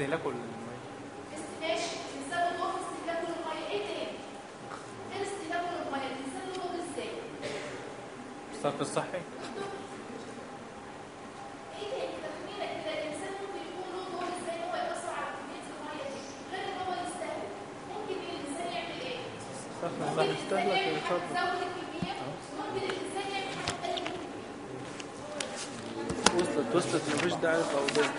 استهلاكه الميه استهلاك الانسان له استهلاك الميه إيه تاني غير استهلاك الميه الانسان له إزاي الصرف الصحي. وصلت وصلت مفيش داعي للتوضيح.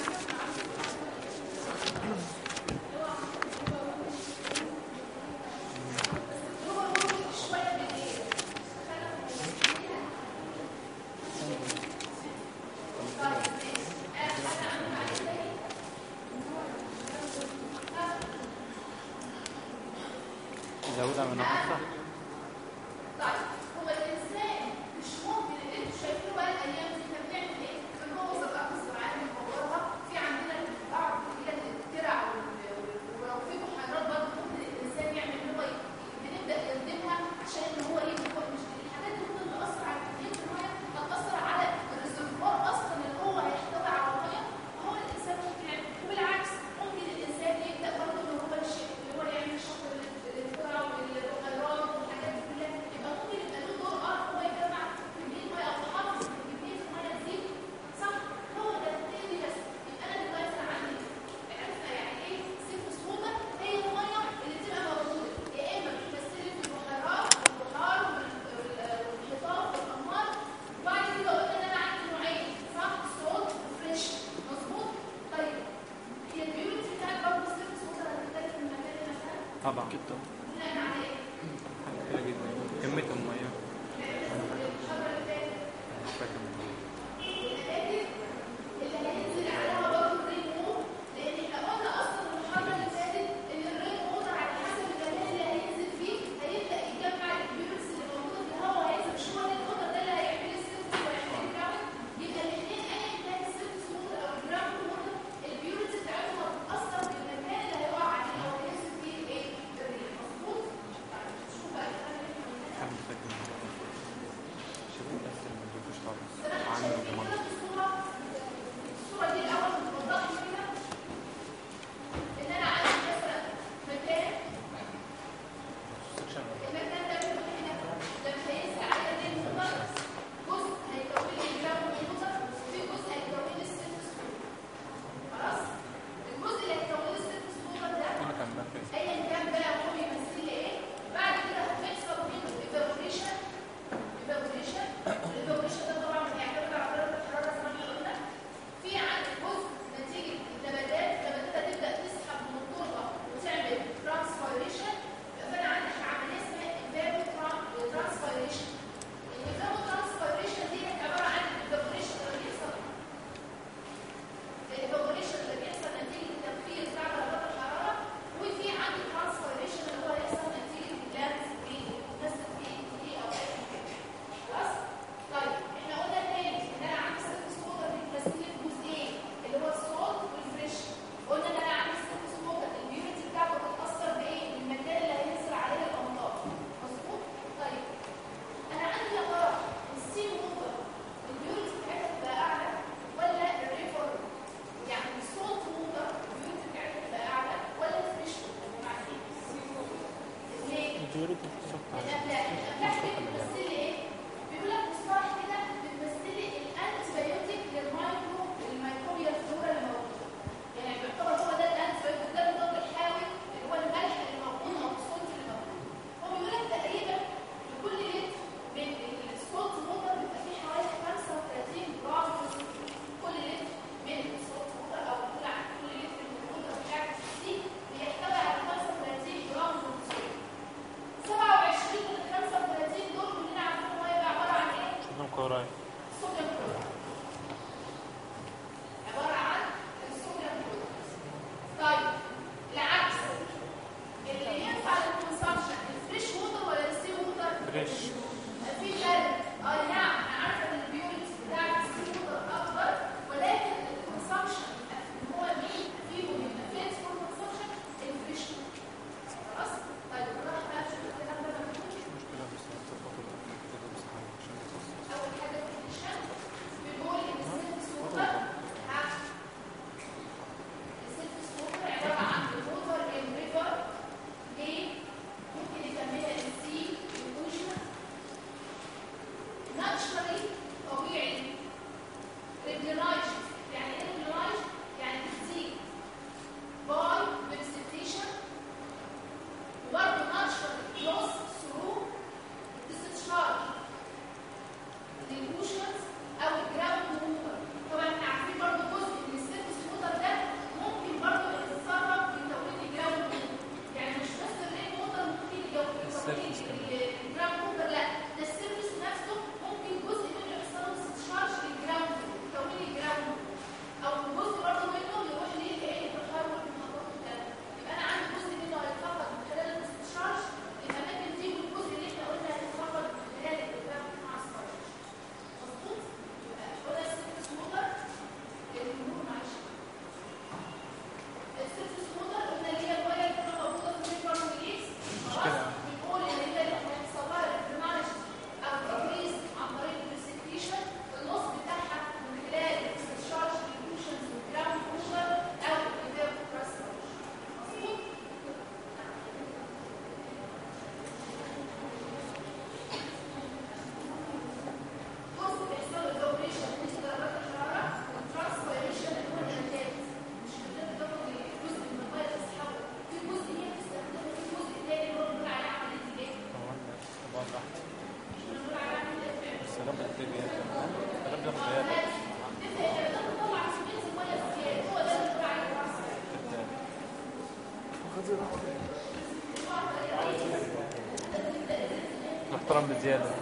деда.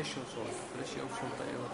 هي فريش وصوت فريش أو صوت أيوة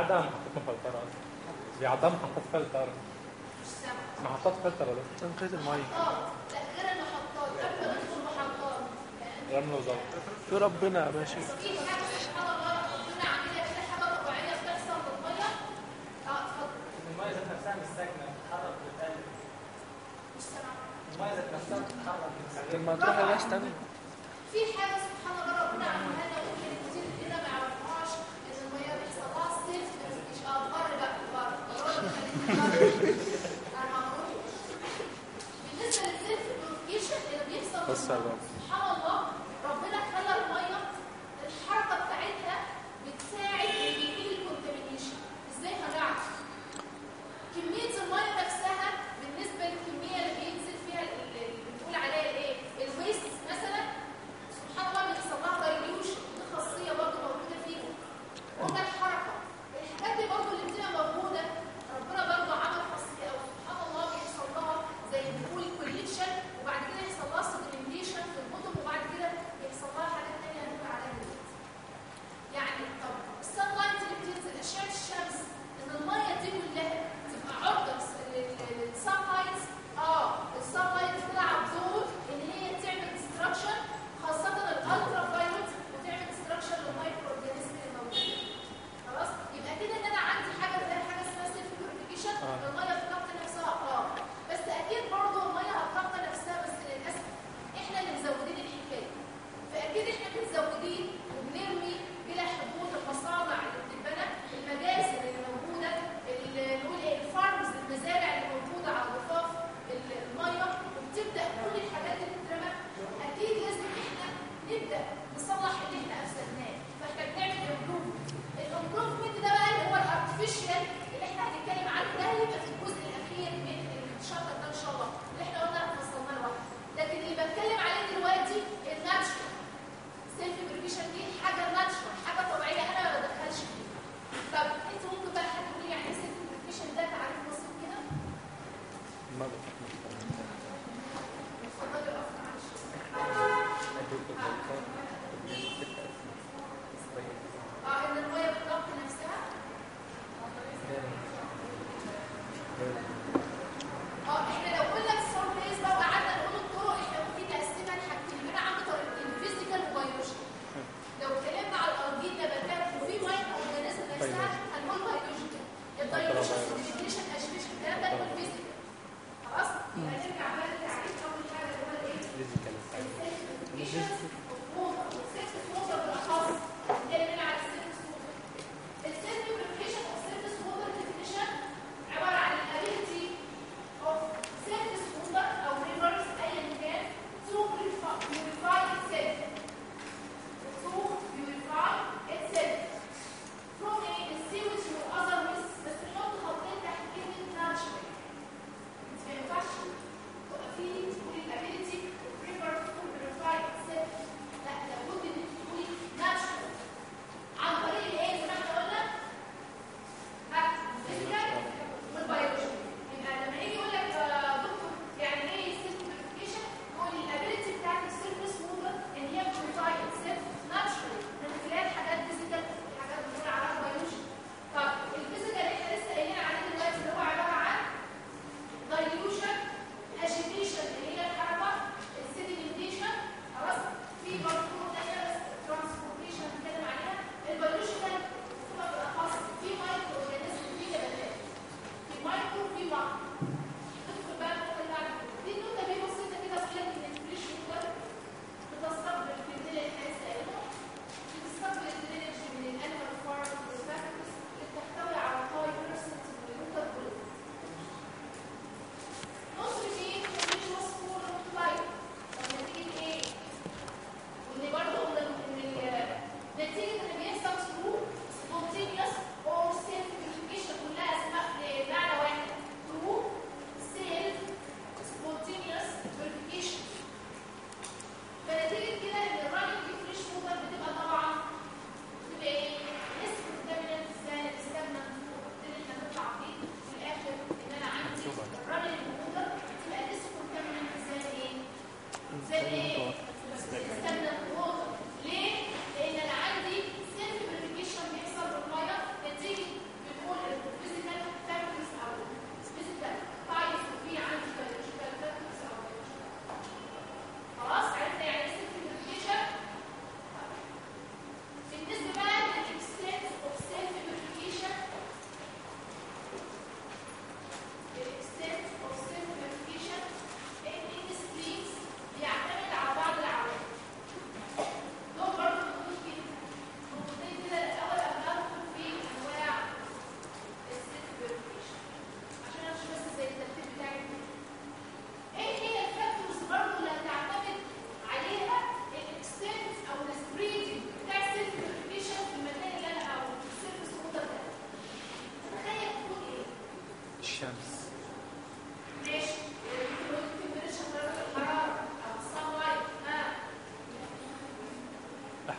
عدم حطيت فلتر مفلترة عدم بيعدي فلتر محطة فلترة محطات فلترة ولا تنقية آه غير المحطات رمل وزلط في ربنا ماشي ما تروح ناس تانية. في حاجة بالنسبة للسيلف بروفيشن اللي بيحصل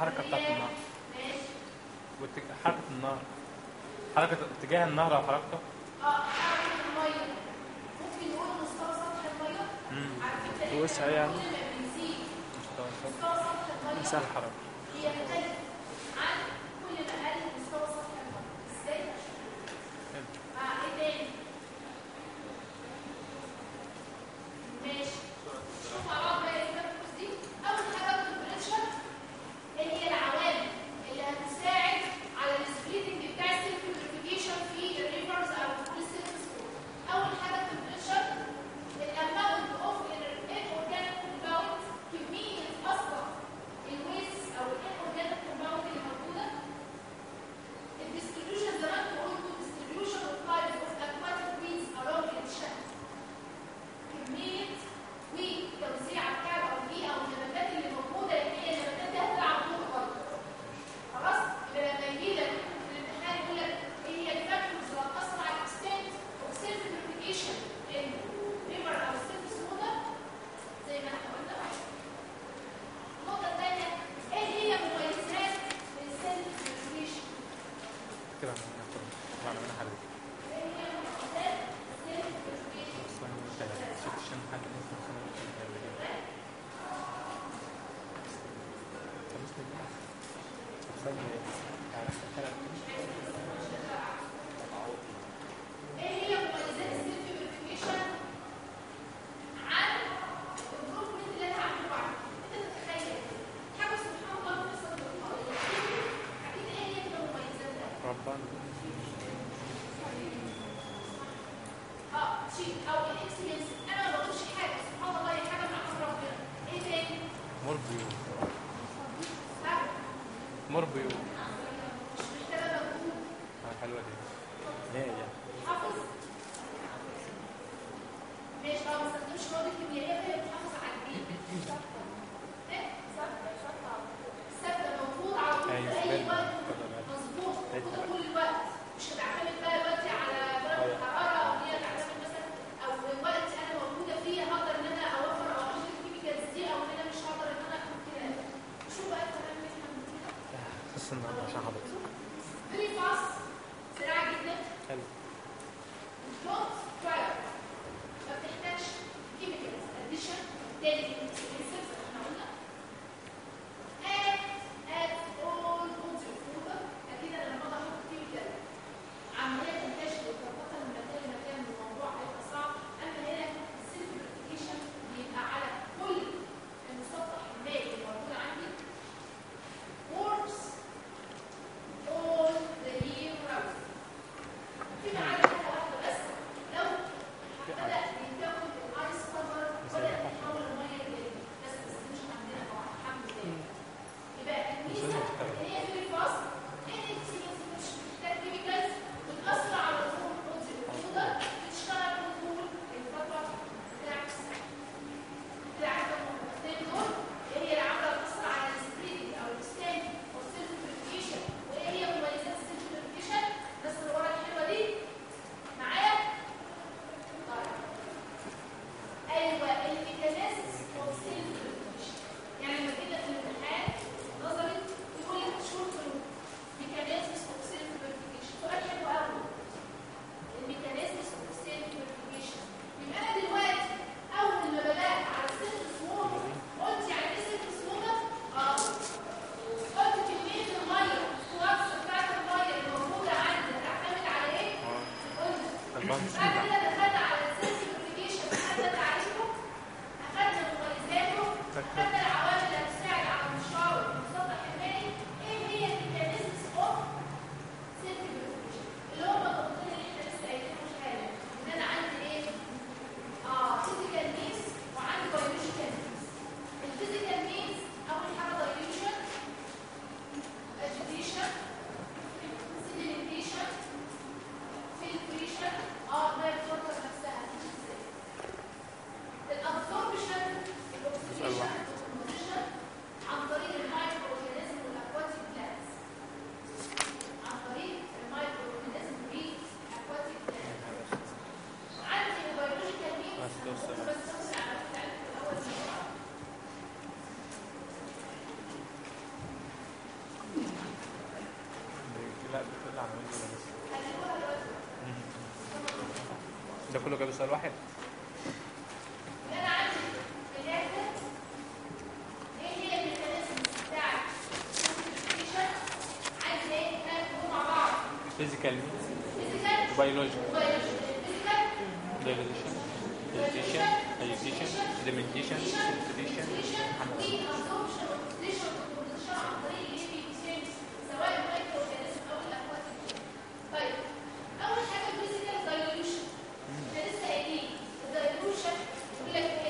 الحركه بتاعت النار. حركة النهر حركة اتجاه النهر أو حركته. آه حركة المية. ممكن نقول مستوى سطح المية؟ عارفين فكره كله جاب سؤال واحد. فيزيكال بيولوجي Click.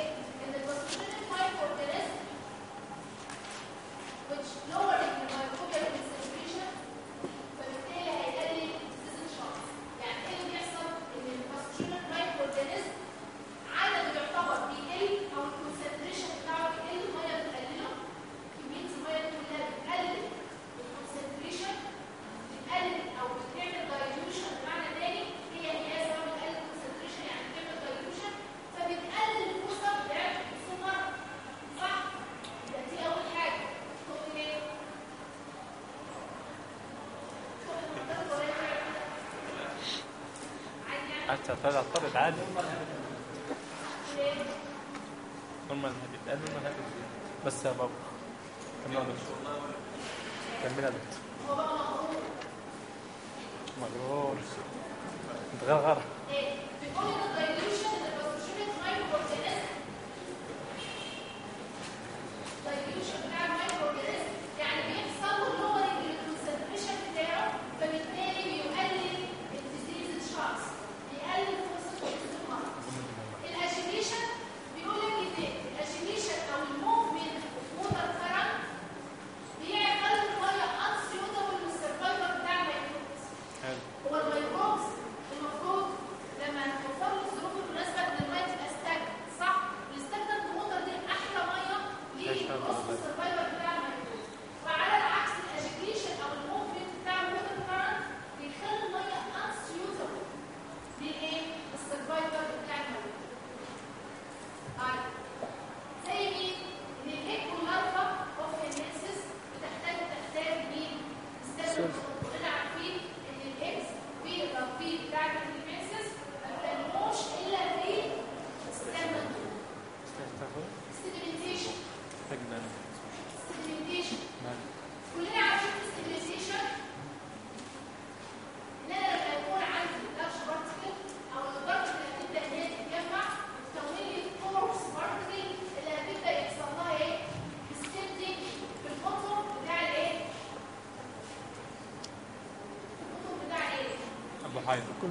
المسألة اعترض عادي. normal normal بس يا بابا كملها دكتور دكتور مغرور. انت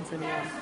Tanzania.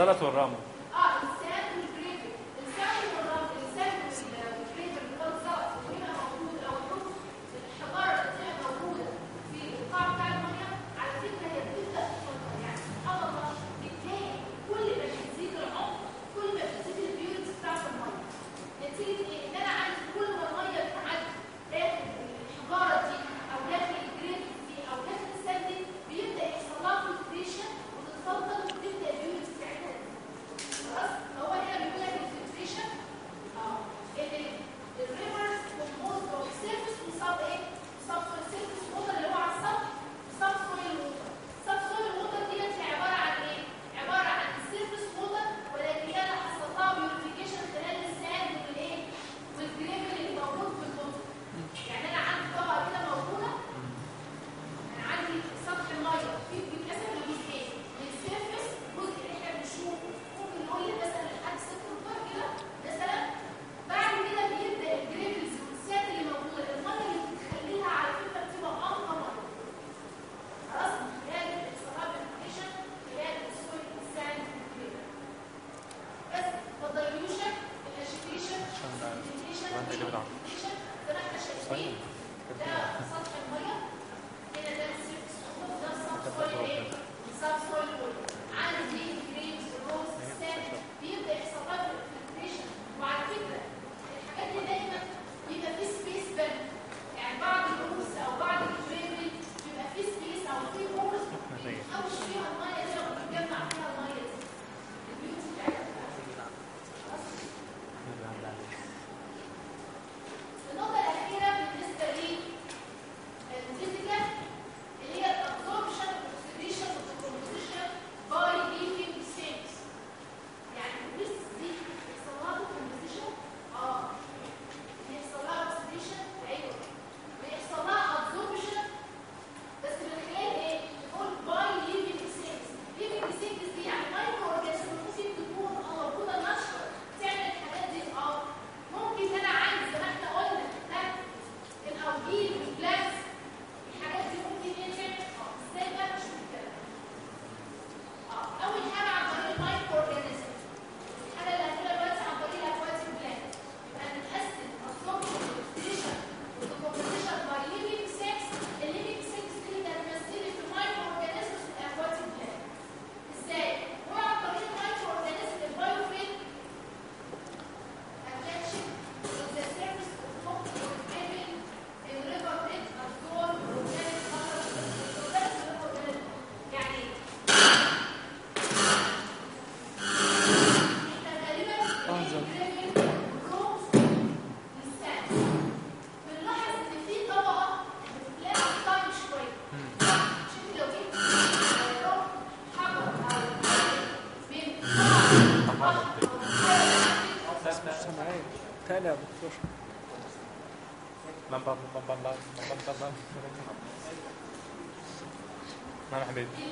Sara Torramo. it.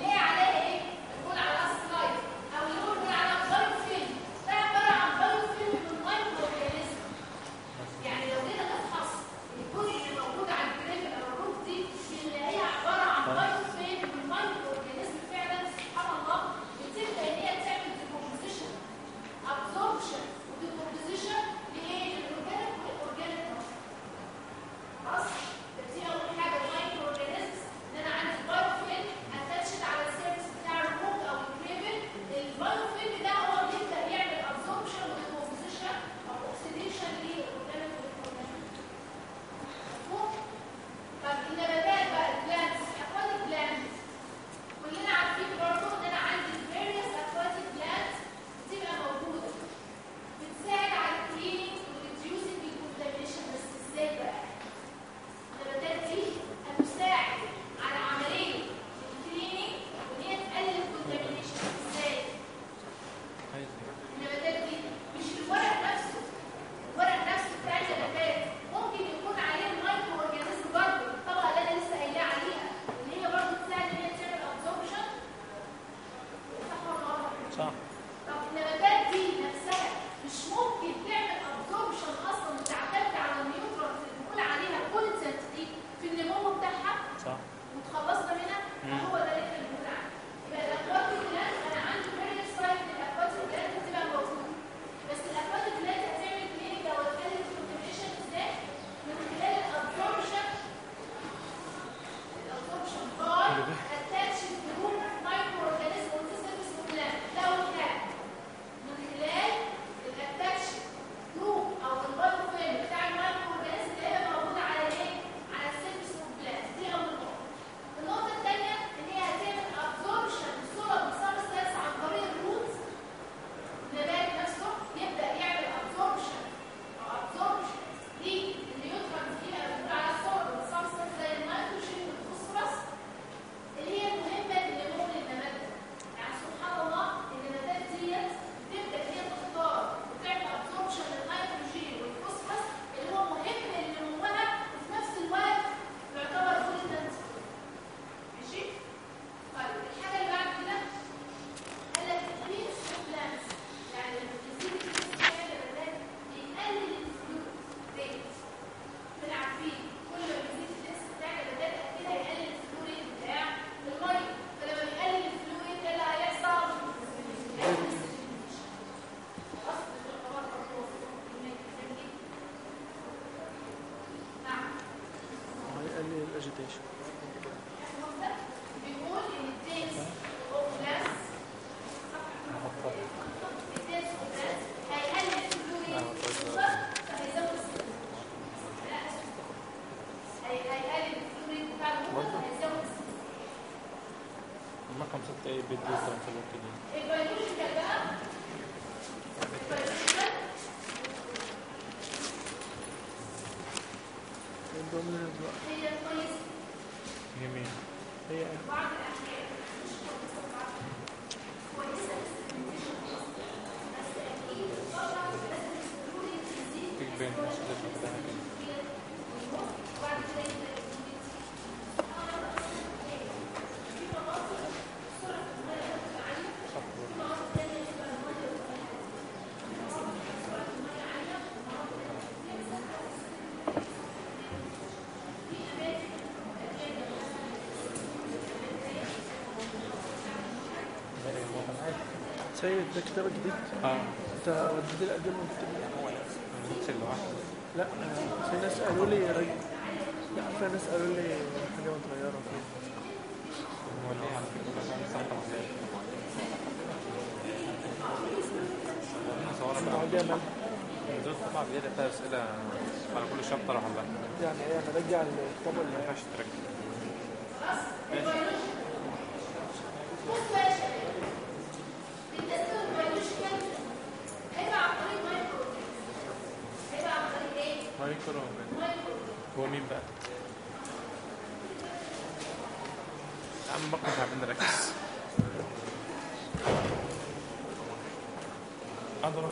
acreditei. سيد دكتور جديد. آه. أنت رديت القديم والكتاب لا آه، في ناس قالوا لي لا في ناس قالوا لي حاجة متغيره يعني فيه دول طبعا بيبقى فيها. اسئله على كل شابتر وحلها يعني إيه هرجع الكتاب اللي ما ينفعش ترجع. عليه كرامة هو مين بقى؟ عم بكره تعبان نركز قدر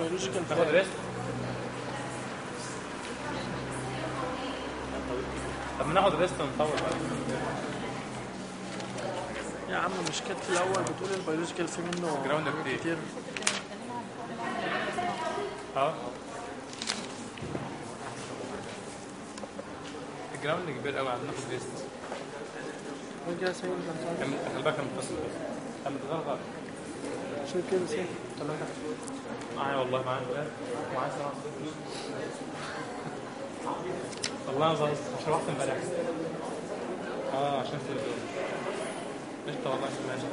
rest. طب ناخد rest ونطول. بقى يا عم مش كانت في الأول بتقول ال biological في منه ground كتير. آه. ال ground كبير قوي عايزين ناخد rest خلي بالك كان متصل بس. كان متغرغر شو كده معايا والله معايا. معايا سبعة والله أنا مش روحت امبارح. آه عشان التليفون قشطة والله ماشي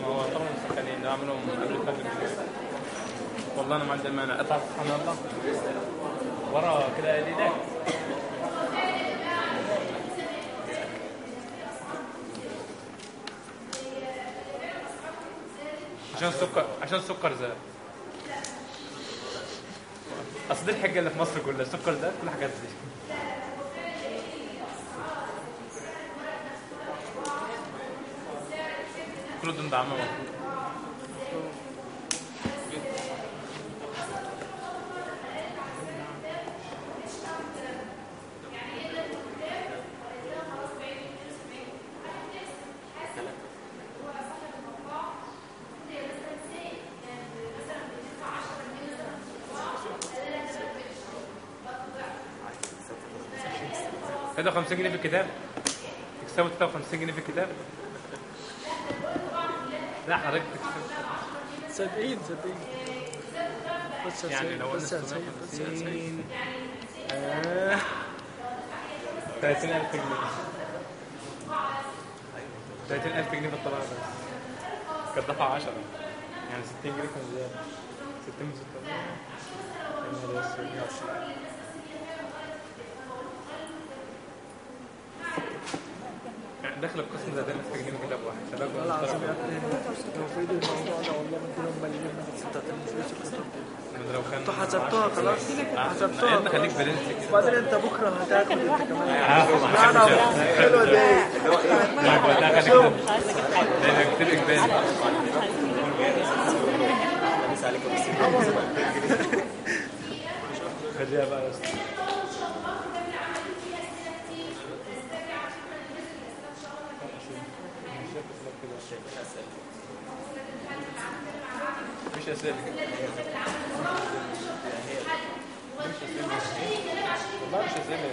ما هو طبعا مسخنين ده عملهم قبل الفجر والله أنا ما عندي مانع. اقطع سبحان الله ورا كده ايديك عشان السكر عشان السكر زاد. أصل دي الحجه اللي في مصر كلها السكر زاد كل حاجات دي. كله مفروض كده 50 جنيه في الكتاب. تكسبوا 53 جنيه في الكتاب. لا حضرتك تكسب. صدقين صدقين بس يا يعني سيد لو قلنا بس يا سيد بس يا سيد 650 30000 جنيه. 30000 جنيه في الطبعة بس. كانت دفعة 10 يعني 60 جنيه كان زيادة. 60 من 6 يا نهار أسود، 120. داخل القسم زي ده 1000 جنيه في كتاب واحد شباب والله العظيم يا ابني لو في ايدي الموضوع ده والله اللي أنتوا حسبتوها خلاص؟ حسبتوها خليك. برنس كده. وبعدين انت بكرة هتاكل انت كمان لا حلوة دي. كتير اجباري خليها بقى يا اسطى مفيش أسئلة. كده والله مش أسئلة.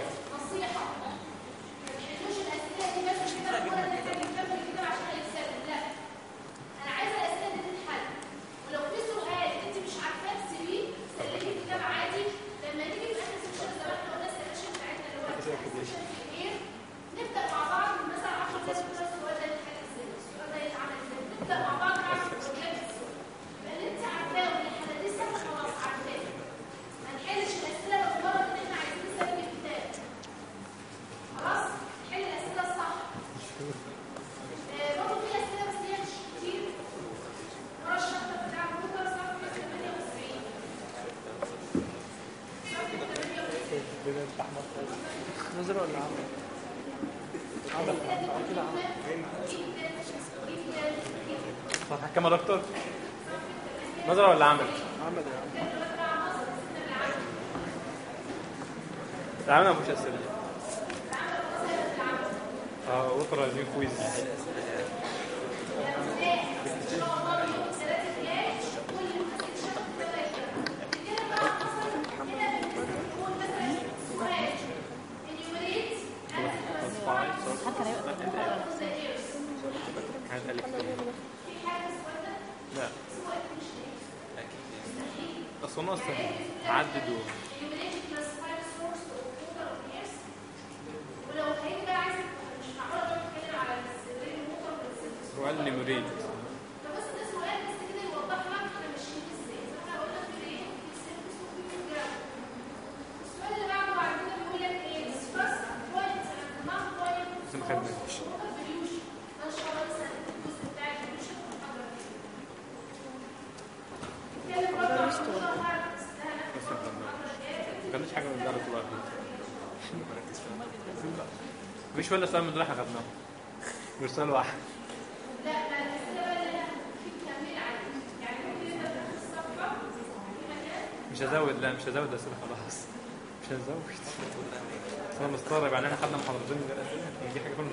مفيش ولا سؤال من دول إحنا خدناه غير سؤال واحد. لا لا مش هزود لا مش هزود اسئله خلاص. مش هزود. أنا مستغرب يعني إحنا خدنا محاضرتين من دي حاجة كنا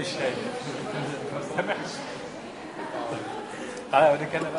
مش شايف ما سامعش تعالى اوريك أنا.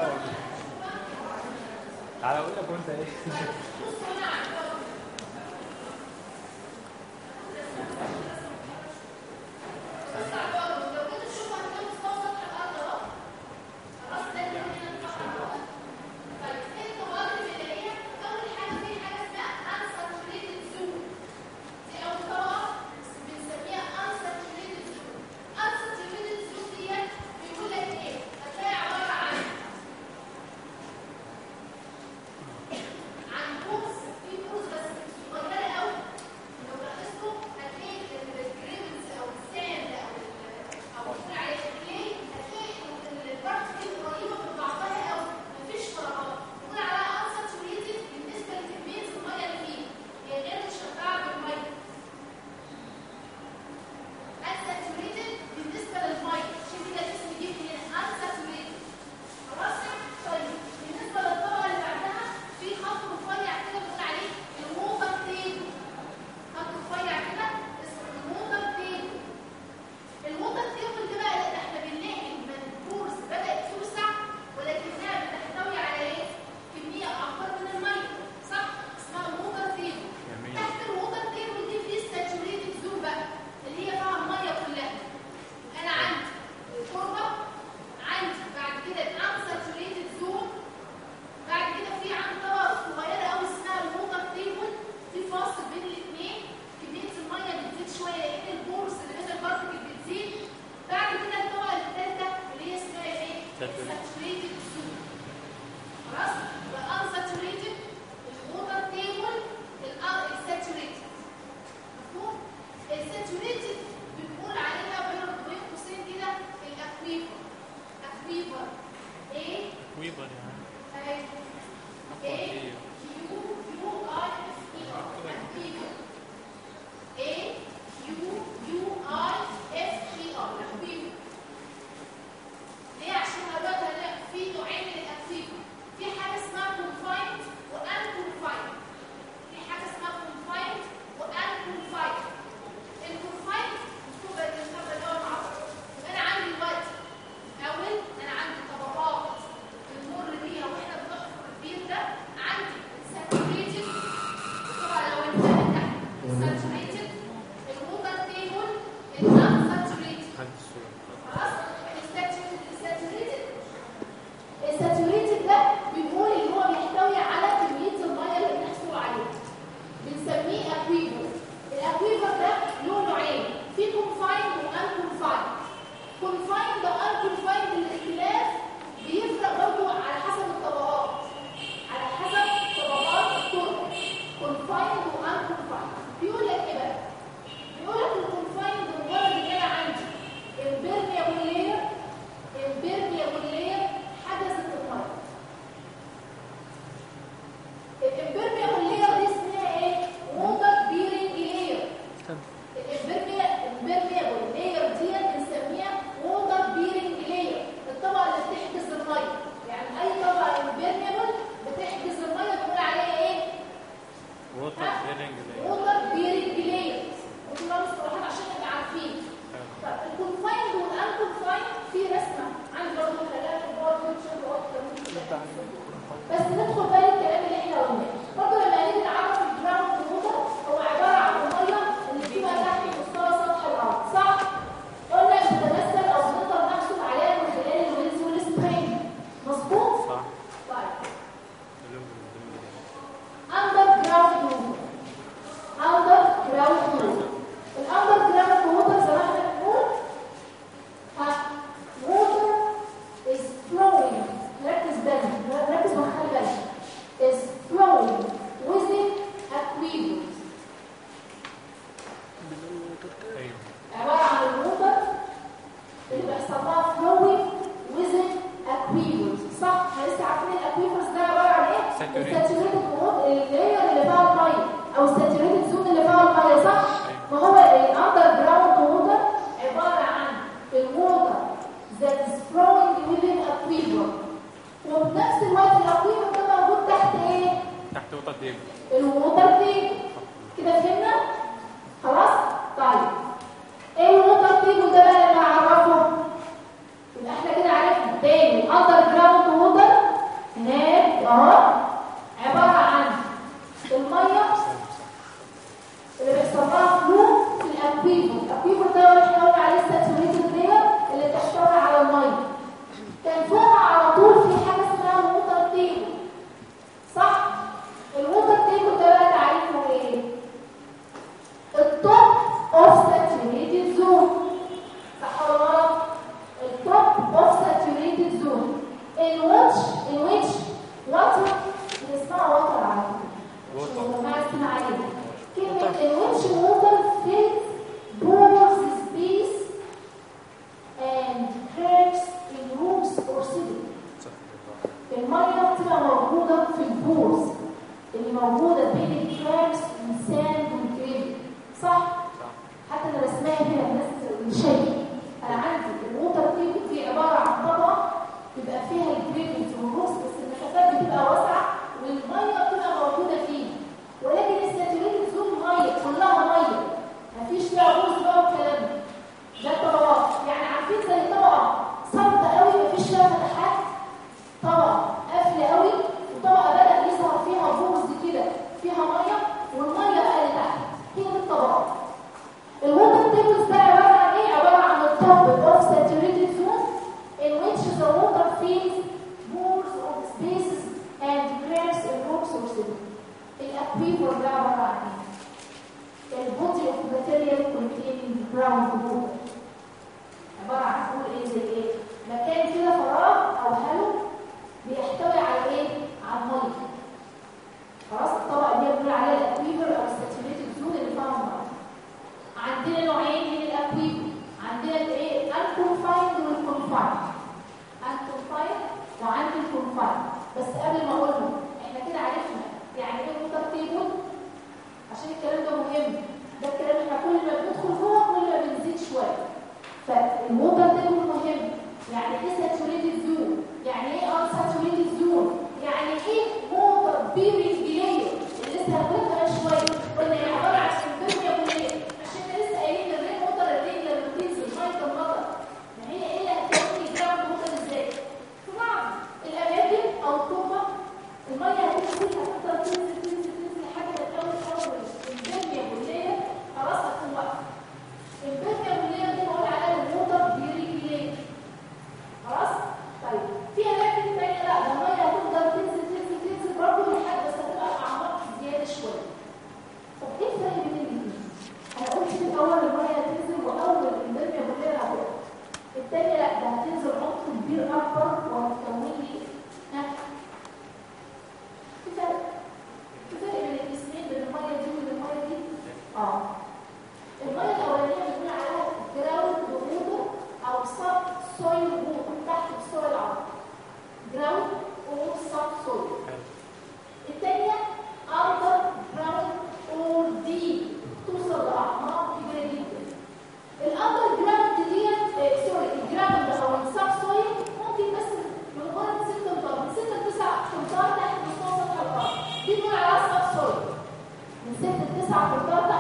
por todo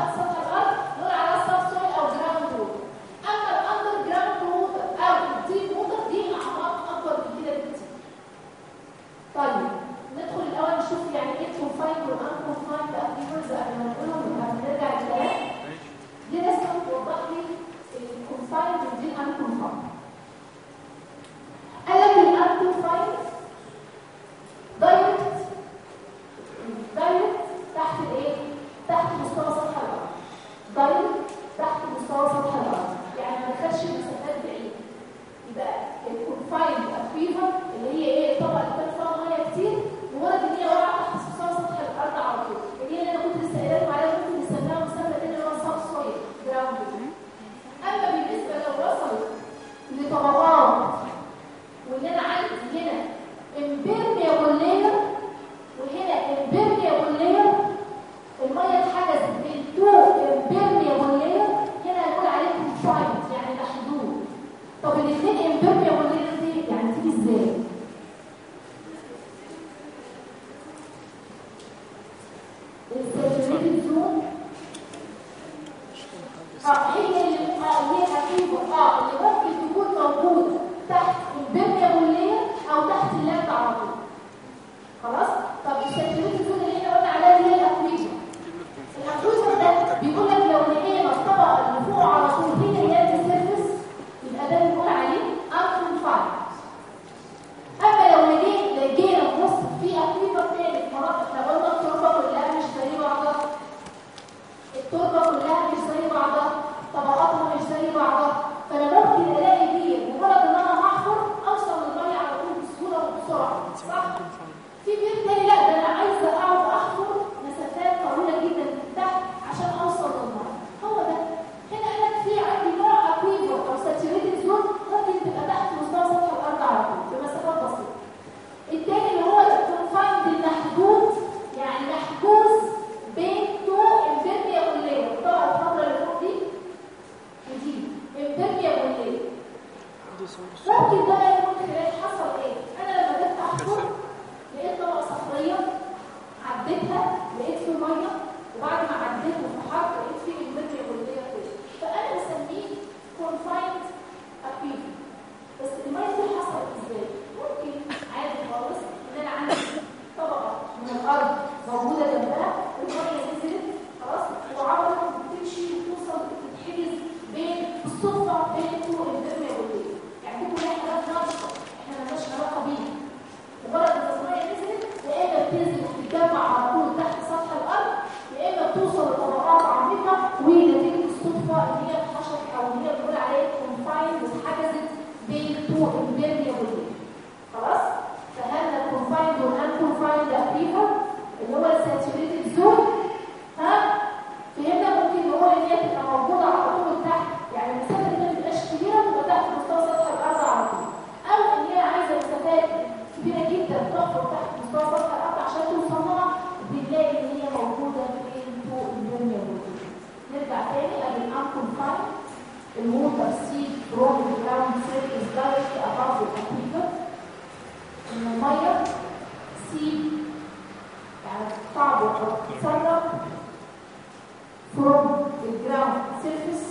from the ground surface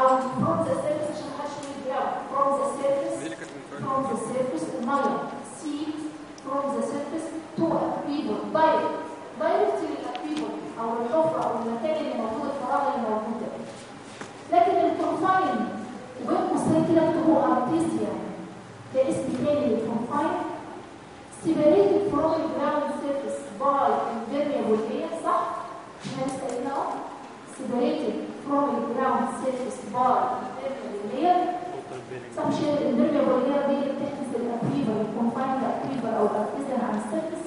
او Yes.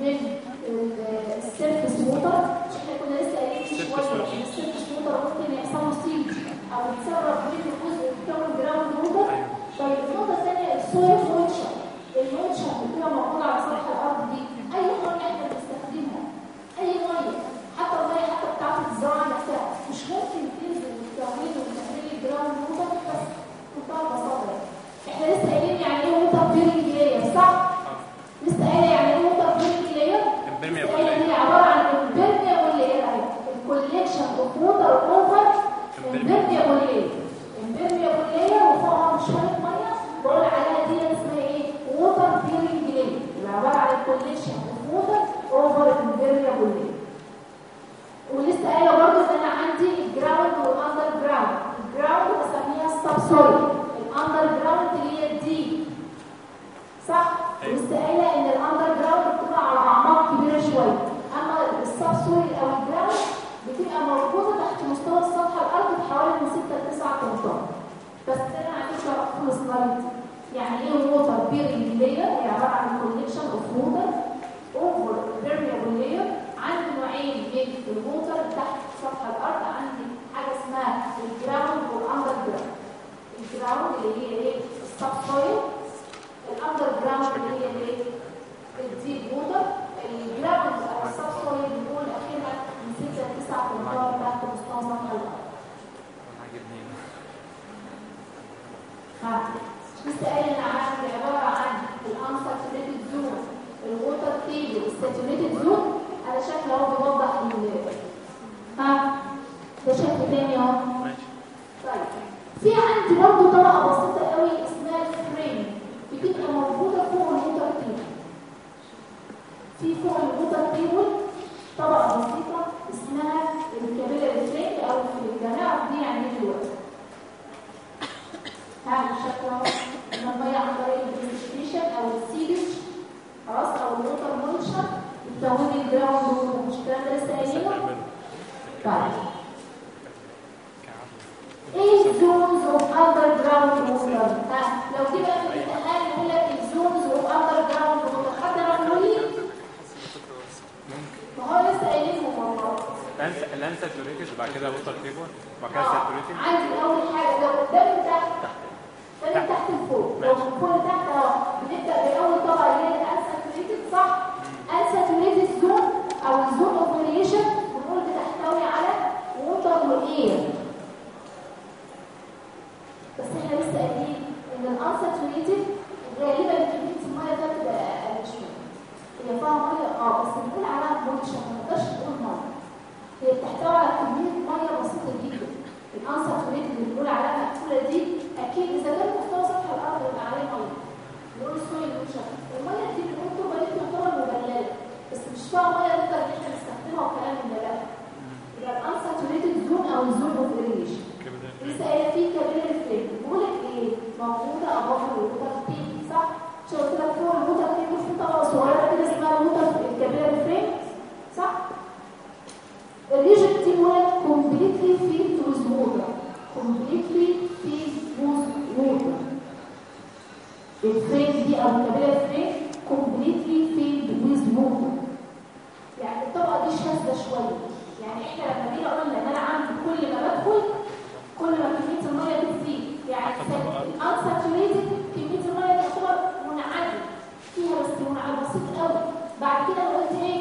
then الطبيعي fresh completely filled with movement يعني الطبقة دي شاذة شوية. يعني إحنا لما جينا قلنا إن أنا عندي كل ما بدخل كل ما كمية المية بتزيد. يعني unsaturated كمية المية تعتبر منعدم فيها بس منعدم بسيط قوي بعد كده لو قلت إيه؟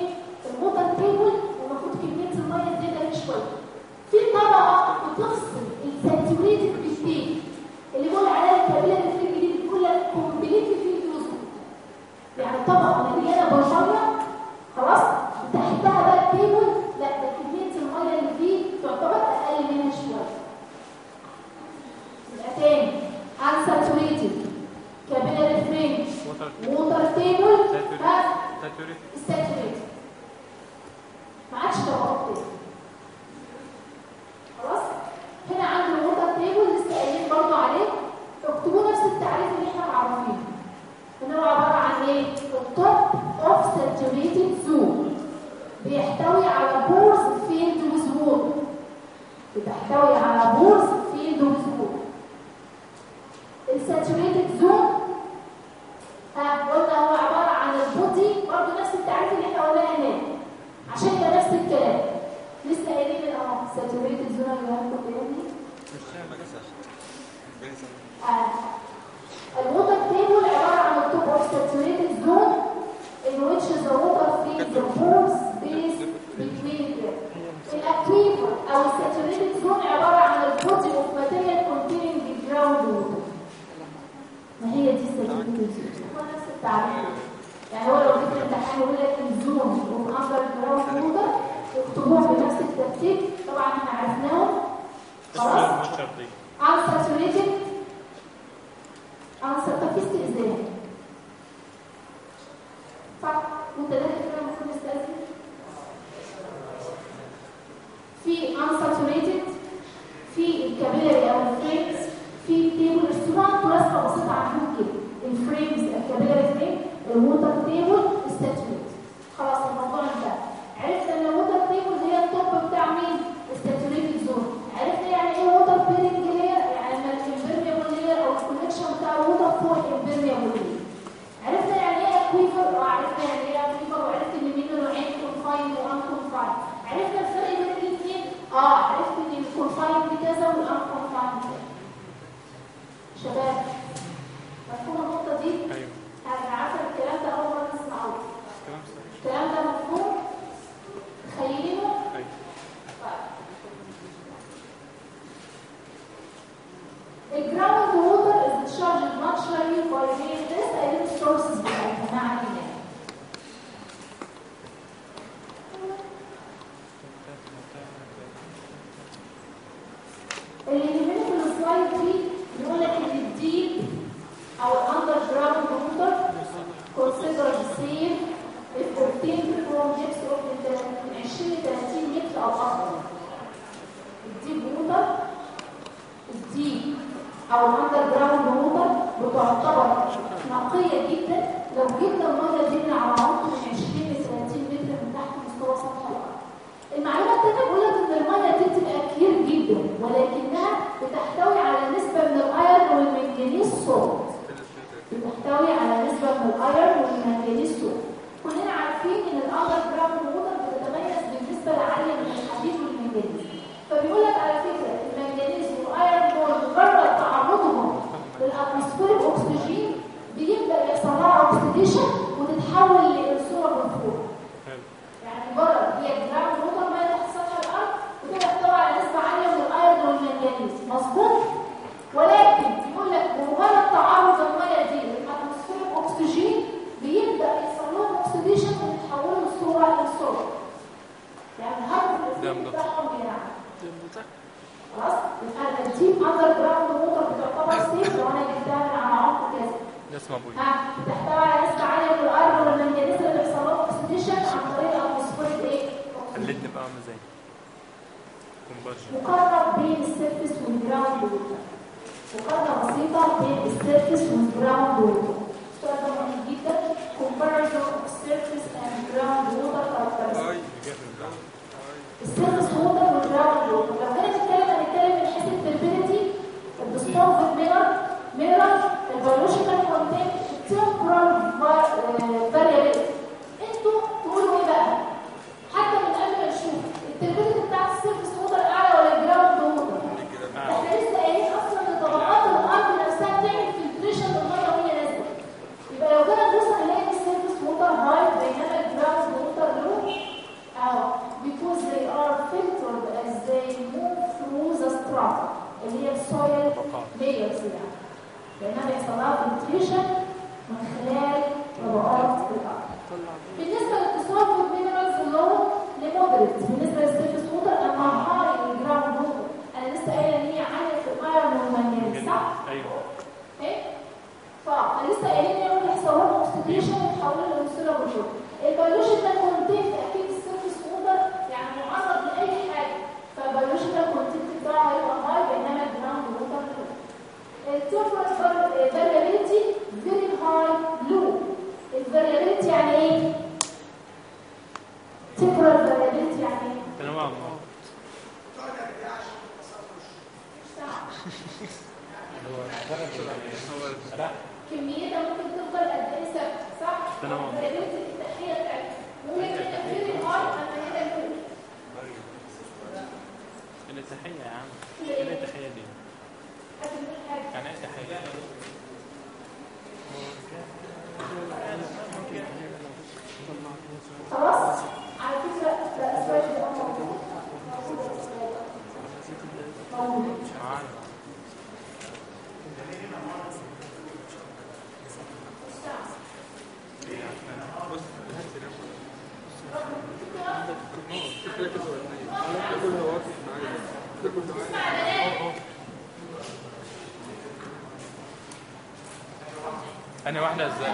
واحدة إزاي؟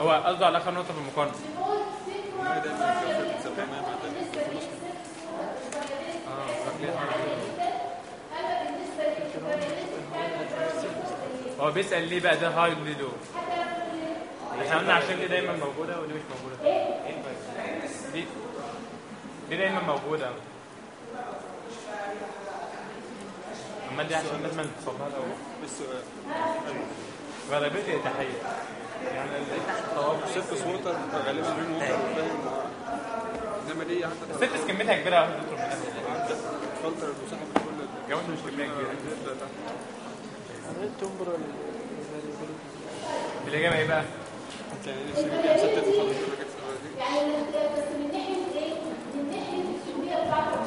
هو قصده على آخر نقطة في المقارنة. آه، هو بيسأل ليه بقى ده هاي الست كميتها كبيرة يا دكتور فلتر مش كمية كبيرة. الاجابه إيه بقى؟ يعني بس من ناحيه من ناحيه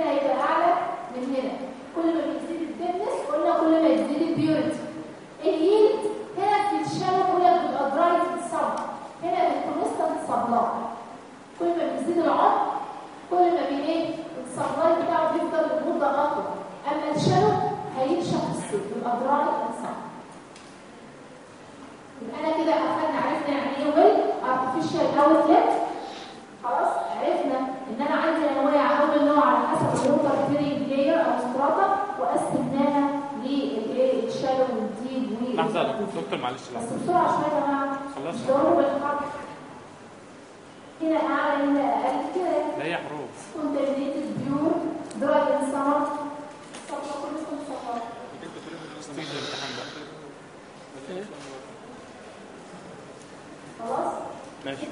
Amen. دكتور معلش لحظه بسرعة شوية يا جماعة. خلصنا ضروب هنا أعلى هنا أقل. كده لا هي حروف. خلاص؟ ماشي.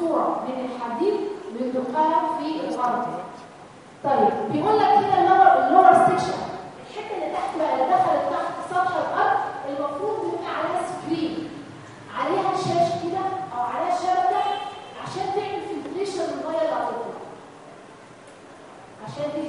مقصورة من الحديد بيدقها في الأرض. طيب بيقول لك هنا ال lower ال lower section الحتة اللي تحت دخلت تحت سطح الأرض المفروض يبقى عليها screen عليها شاش كده أو عليها شبكة عشان تعمل filtration للمية اللي هتطلع عشان دي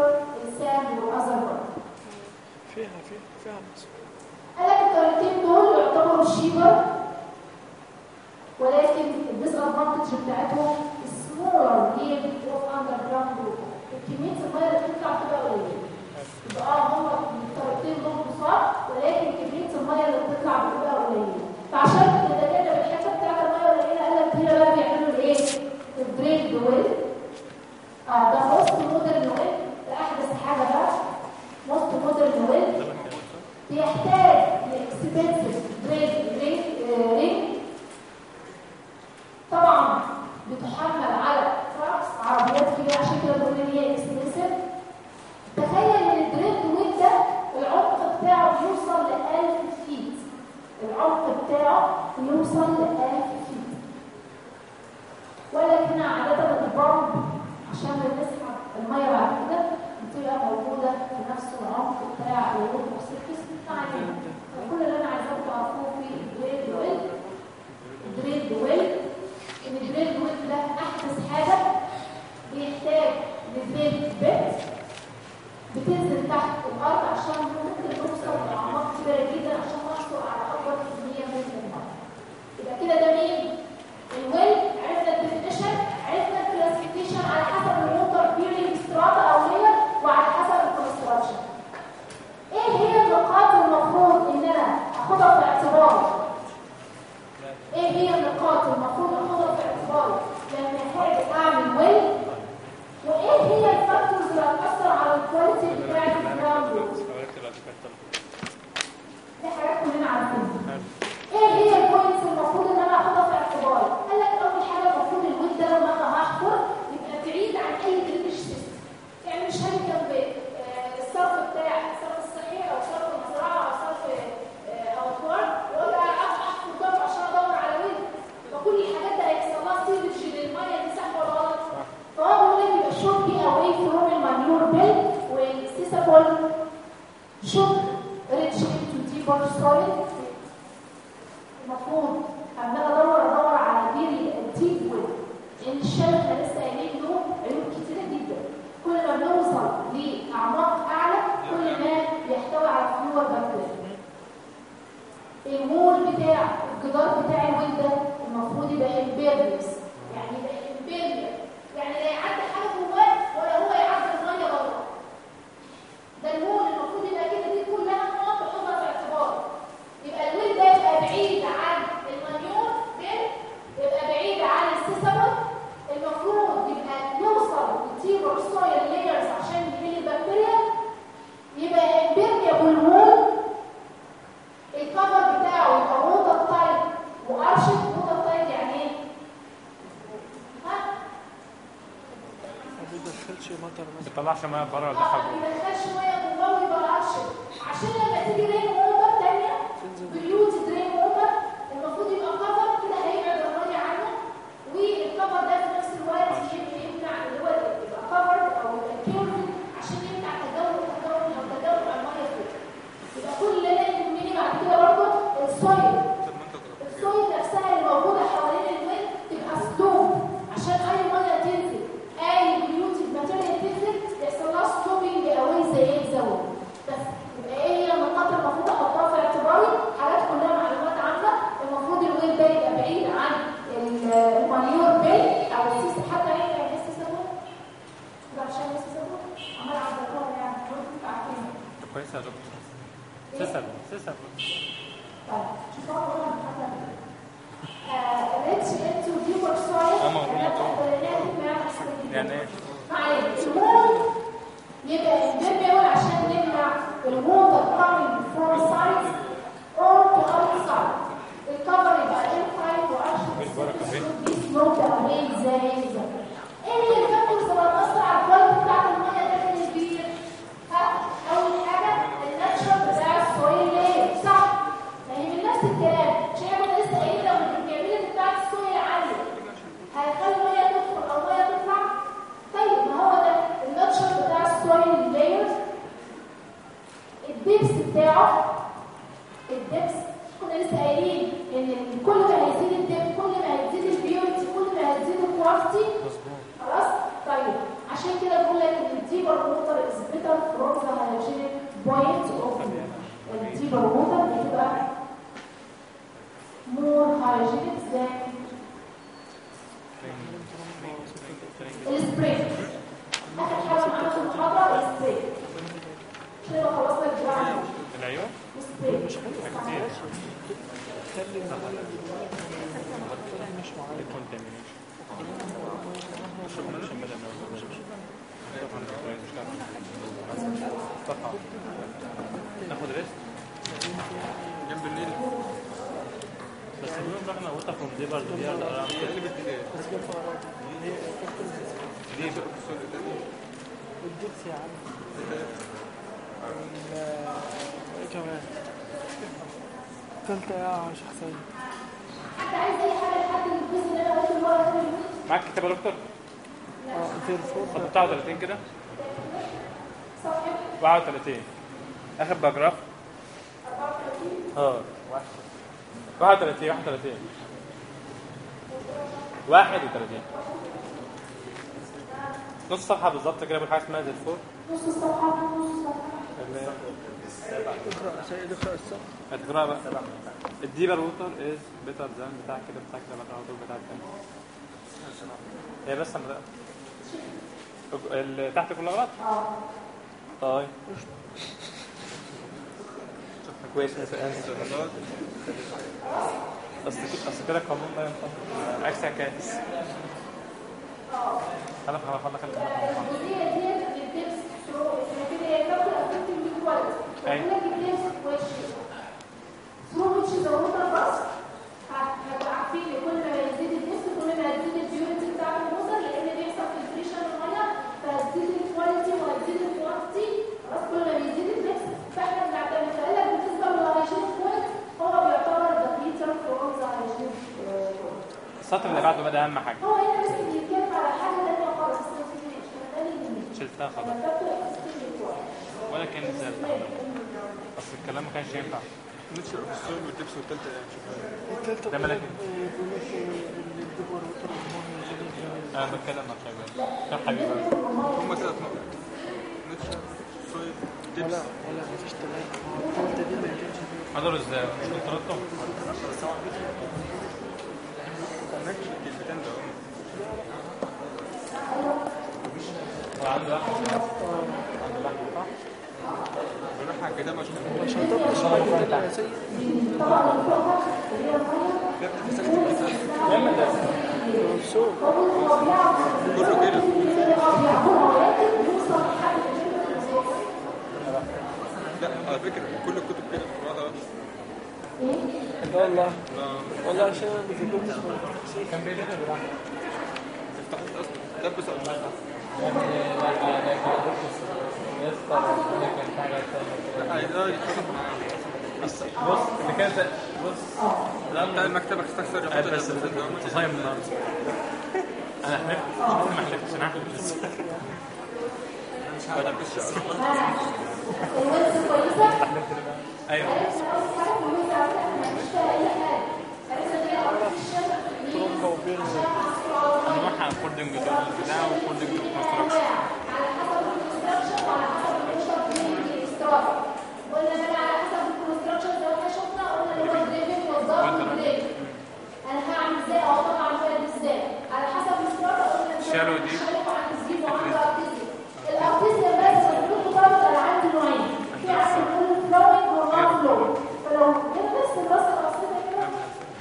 دكتور إنسان وأزر فيها فيها فيها قال لك الطريقتين دول يعتبروا cheaper ولكن ال disadvantage بتاعتهم سمولر هي بتروح underground كميه المية اللي بتطلع بتبقى قليلة. يبقى آه هم الطريقتين دول كتار ولكن كميه المية اللي بتطلع بتبقى قليلة. فعشان كده الدكاترة الحتة بتاعت المية قليلة قال لك هنا بقى بيعملوا الايه؟ البريك دويل آه يحتاج لاكسبنسز آه، ما بيطلعش ميه بره ولا دخل جوه ما ميه عشان لما تيجي تبقى دكتور؟ آه 39 كده؟ 34 آخر باجراف 34 آه 31 31 31 نص صفحة بالظبط كده بالحاجة اسمها زي الفور نص صفحة نص صفحة. اقرا سيد اقرا الصفحه اقرا بقى ال deeper water is better than بتاع كده بتاع كده بتاع بتاع هي بس اللي تحت كلها غلط؟ آه. طيب. كويس. اصل بس كده القانون ده ينطبق عكس عكاز أنا فاهم خلاص خليك أيوه ده أهم حاجة. هو هنا ماسك بيتكلم على حاجة ثانية خالص شلتها خالص ولا كان اصل الكلام ما كانش ينفع. نفس الصوم والدبس والتالتة التالتة ده ملاك أنا بتكلم مع حبيبي. يا حبيبي هم ثلاث نقط. نفس الصيد لا لا مفيش تلاته التالتة دي ما كانش حضروا إزاي؟ مش كنت رتب لا على فكرة كل الكتب كده في بعضها. والله والله عشان كان بيدنا بالعكس فتحت أصلا لبس أصلا بص اللي كان بص لا؟ بتاع المكتب هتستخسر بس تصايم النهارده أنا حلفت ما حلفتش أنا حلفت لسه أنا مش أيوه. ترومبا وبيرز انواع اكوردنج للبتاع واكوردنج للكونستراكشن قلنا على حسب الكونستراكشن ما إحنا شفنا قلنا دريفن والضغط أنا هعمل إزاي أو الفايل إزاي على حسب السرعه قلنا شالو دي. شالو عندي زيرو وعندي ارتيزيا الارتيزيا بس المفروض تطلع أنا عندي نوعين في عندي فول فلوينج ونون فلوينج فلو جينا بس الراس الاصليه كده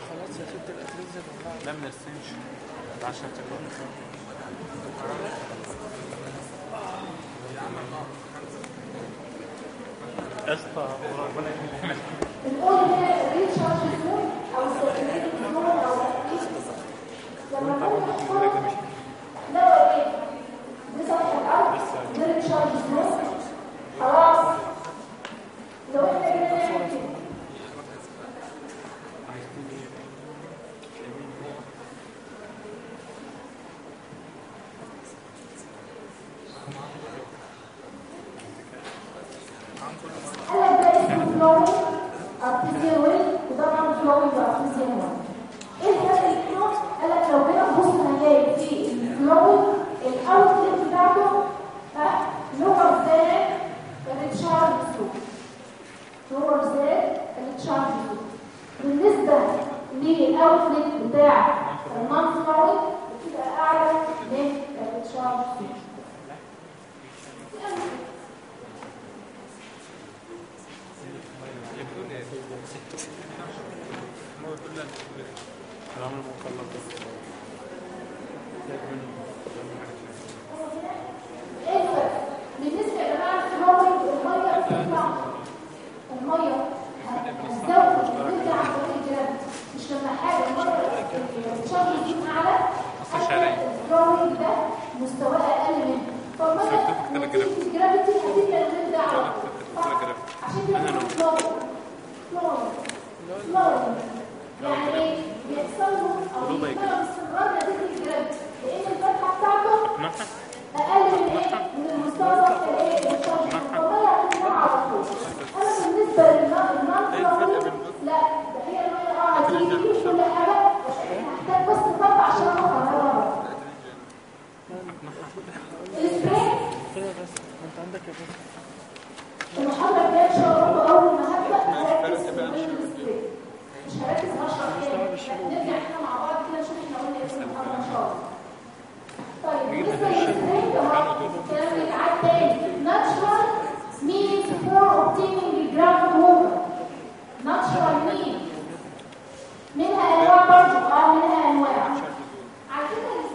خلاص يا ست الاتريزيا طلعت لا من السنش عشان تكون اسطى وربنا يهديك بنقول هنا الريتشارج زون أو ال circulating zone أو لما نقول لا دي سطح الأرض ده ال recharge zone خلاص لو إحنا جينا نعمل كده قال لك ده اسمه flowing artesian well وطبعا flowing artesian well إيه الفرق بينهم؟ قال لك لو جينا نبص هنلاقي في ال flowing ال outlet بتاعته lower than ال recharge slope lower than ال recharge slope بالنسبة لل outlet بتاع ال non flowing بتبقى اعلى من ال recharge slope كلام المكلف إيه الفرق؟ بالنسبة يا جماعة الفلوينج الميه بتطلع الميه هتزود ترجع عن طريق الجرافيتي مش لما حاجة الميه الشغل يجيب اعلى الفلوينج ده مستواه أقل منه. فالميه نتيجه الجرافيتي هتبقى الريت ده. اعلى صح؟ عشان كده فلوينج يعني إيه؟ بيحصل له أو بيحصل باستمرار نتيجه الجرافيتي لأن الفتحة بتاعته أقل من من المستوى الايه على طول. اما بالنسبة للنار لا ده هي الميه آه في كل حاجة هحتاج بس تطبع عشان اخرجها السبراي انت عندك المحاضره الجايه ان شاء الله اول ما هبدا مش هركز هشرح تاني نرجع إحنا مع بعض كده نشوف إحنا قلنا إيه في ان شاء الله طيب بالنسبة للسبراي اهو الكلام بيتعاد تاني natural means for obtaining ground water natural means منها انواع برضه آه منها انواع على فكره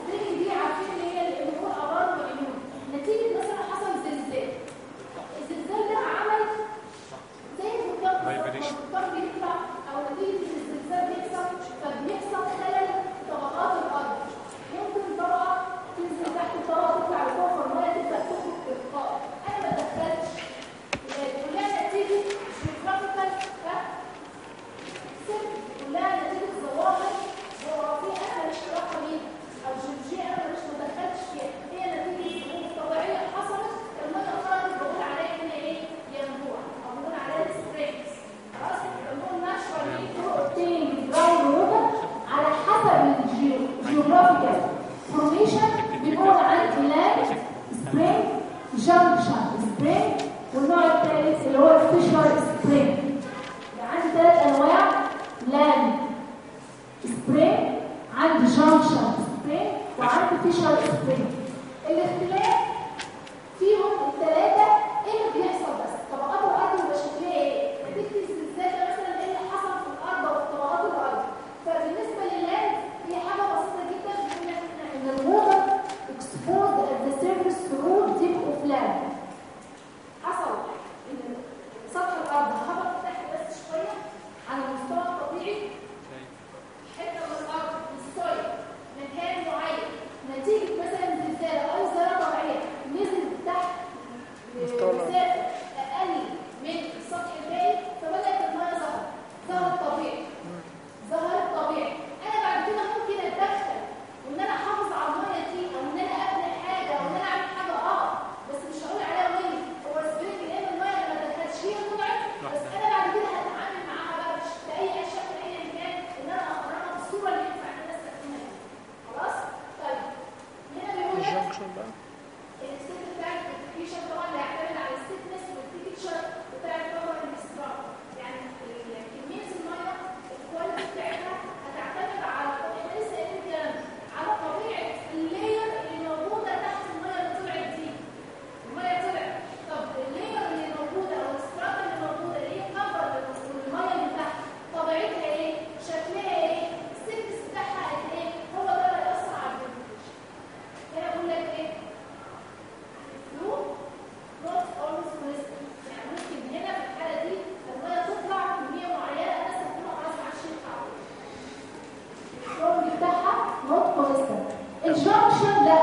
الجنكشن ده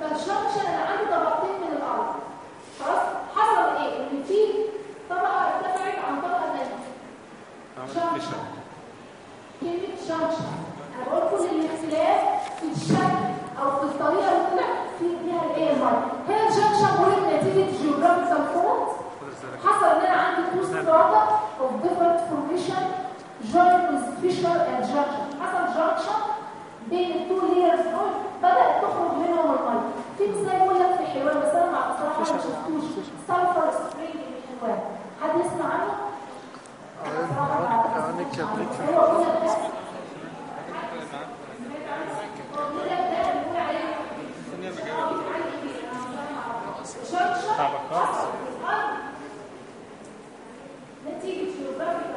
فالجنكشن أنا عندي طبقتين من الأرض خلاص؟ حصل إيه؟ إن في طبقة ارتفعت عن طبقة ثانية آه، كلمة شنشن أنا بقول كل الاختلاف في الشكل أو في الطريقة اللي أنا في بيها الإيه؟ المرض هنا الجنكشن بوينت نتيجه جيوغرافيكال فورت حصل إن أنا عندي تو ستراتا اوف ديفرنت فورميشن جوينت وسبيشال اند جنكشن حصل جنكشن بين ال two layers of بدأت تخرج منهم المية في مثال يقول في حيوان بس أنا بصراحه ما شفتوش silver spray للحيوان حد يسمع عنه؟ هو طبقات نتيجة جيوغرافيا